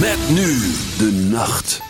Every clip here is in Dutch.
Met nu de nacht.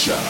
Show.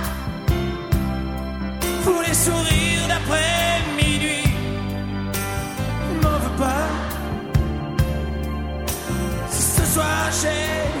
pour les sourires d'après minuit. M'en veux pas. Si ce soir j'ai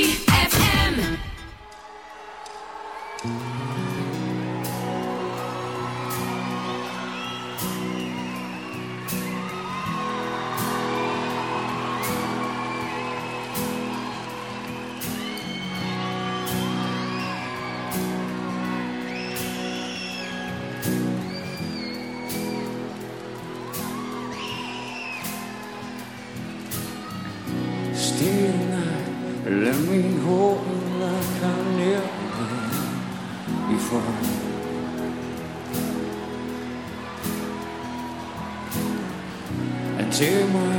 ser.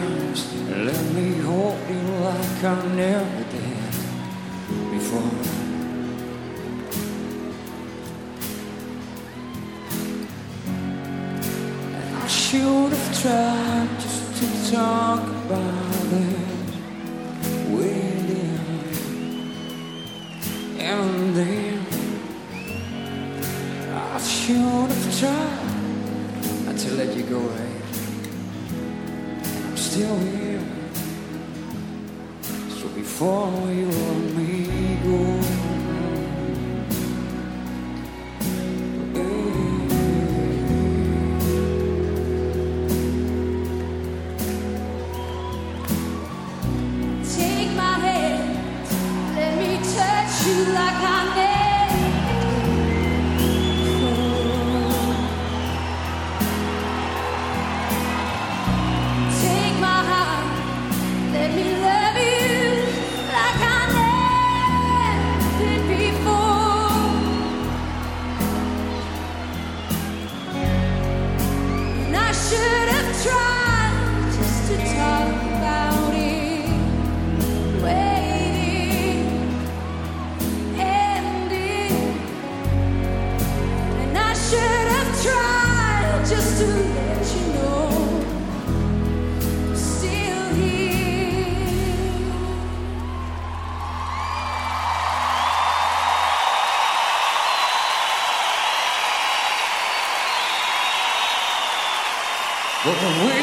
should have tried just to talk.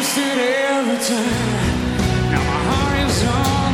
wasted every time. Now my heart is on.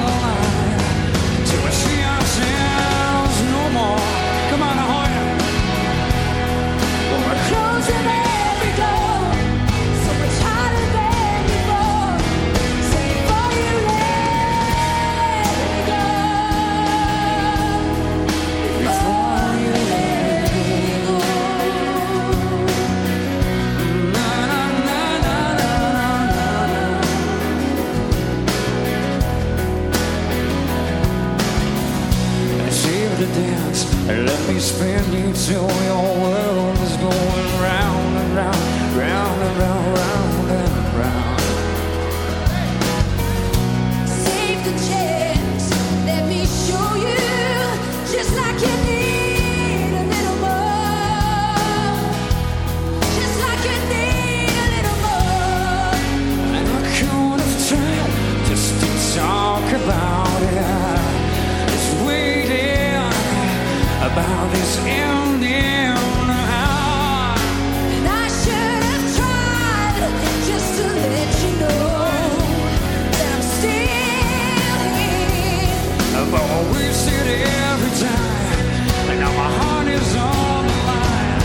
city every time. And now my heart is on the line.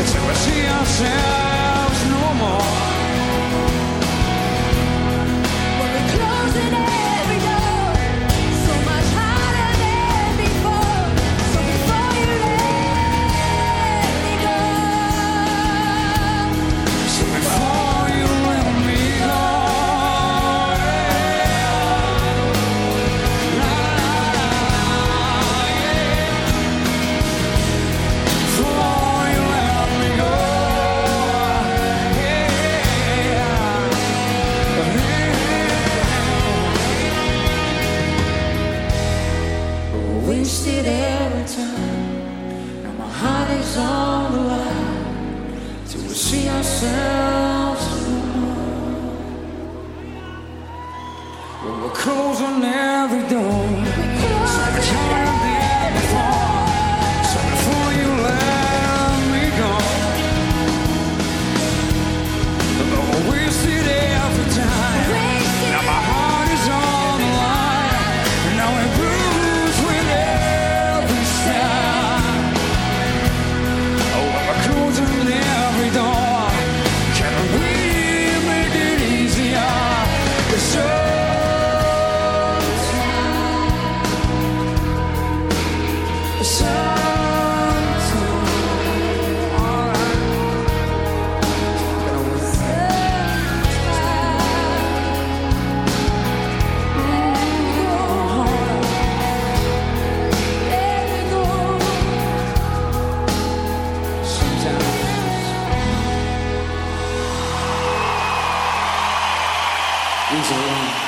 Until we see ourselves no more. 你觉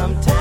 sometimes.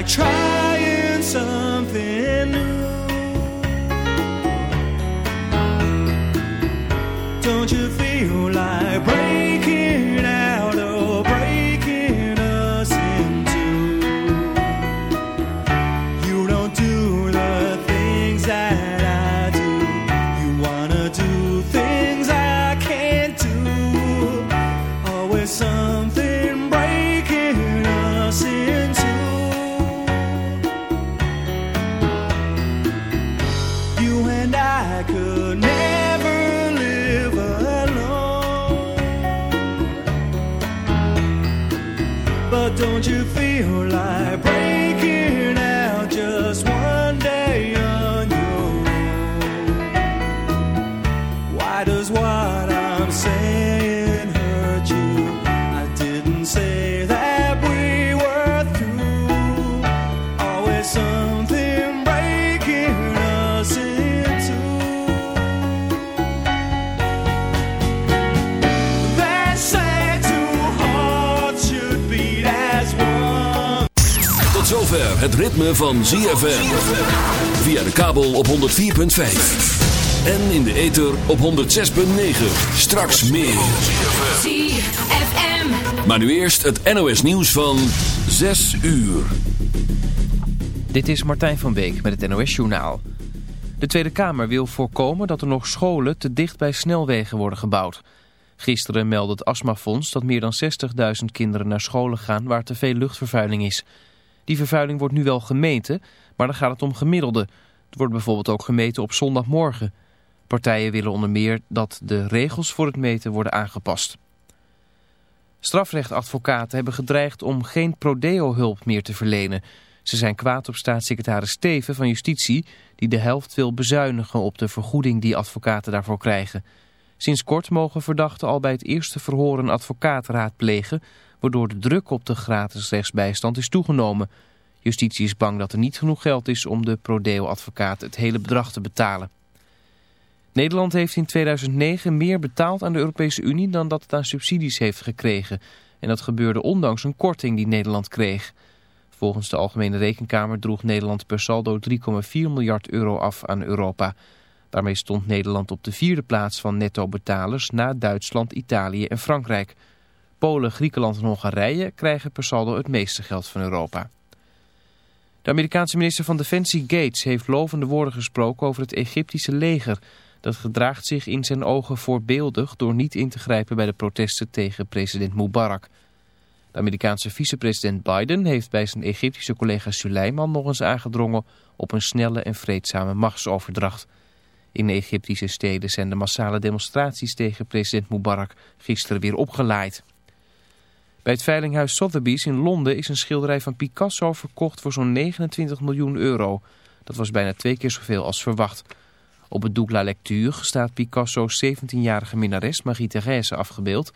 I try. Het ritme van ZFM. Via de kabel op 104.5. En in de ether op 106.9. Straks meer. ZFM. Maar nu eerst het NOS nieuws van 6 uur. Dit is Martijn van Beek met het NOS Journaal. De Tweede Kamer wil voorkomen dat er nog scholen te dicht bij snelwegen worden gebouwd. Gisteren meldde het Astmafonds dat meer dan 60.000 kinderen naar scholen gaan waar te veel luchtvervuiling is. Die vervuiling wordt nu wel gemeten, maar dan gaat het om gemiddelde. Het wordt bijvoorbeeld ook gemeten op zondagmorgen. Partijen willen onder meer dat de regels voor het meten worden aangepast. Strafrechtadvocaten hebben gedreigd om geen prodeo-hulp meer te verlenen. Ze zijn kwaad op staatssecretaris Steven van Justitie... die de helft wil bezuinigen op de vergoeding die advocaten daarvoor krijgen. Sinds kort mogen verdachten al bij het eerste verhoor een advocaat raadplegen... waardoor de druk op de gratis rechtsbijstand is toegenomen. Justitie is bang dat er niet genoeg geld is om de prodeo-advocaat het hele bedrag te betalen. Nederland heeft in 2009 meer betaald aan de Europese Unie dan dat het aan subsidies heeft gekregen. En dat gebeurde ondanks een korting die Nederland kreeg. Volgens de Algemene Rekenkamer droeg Nederland per saldo 3,4 miljard euro af aan Europa. Daarmee stond Nederland op de vierde plaats van netto-betalers na Duitsland, Italië en Frankrijk. Polen, Griekenland en Hongarije krijgen per saldo het meeste geld van Europa. De Amerikaanse minister van Defensie Gates heeft lovende woorden gesproken over het Egyptische leger... Dat gedraagt zich in zijn ogen voorbeeldig door niet in te grijpen bij de protesten tegen president Mubarak. De Amerikaanse vicepresident Biden heeft bij zijn Egyptische collega Suleiman nog eens aangedrongen op een snelle en vreedzame machtsoverdracht. In de Egyptische steden zijn de massale demonstraties tegen president Mubarak gisteren weer opgeleid. Bij het veilinghuis Sotheby's in Londen is een schilderij van Picasso verkocht voor zo'n 29 miljoen euro. Dat was bijna twee keer zoveel als verwacht. Op het doek La Lecture staat Picasso's 17-jarige minnares Marie-Thérèse afgebeeld.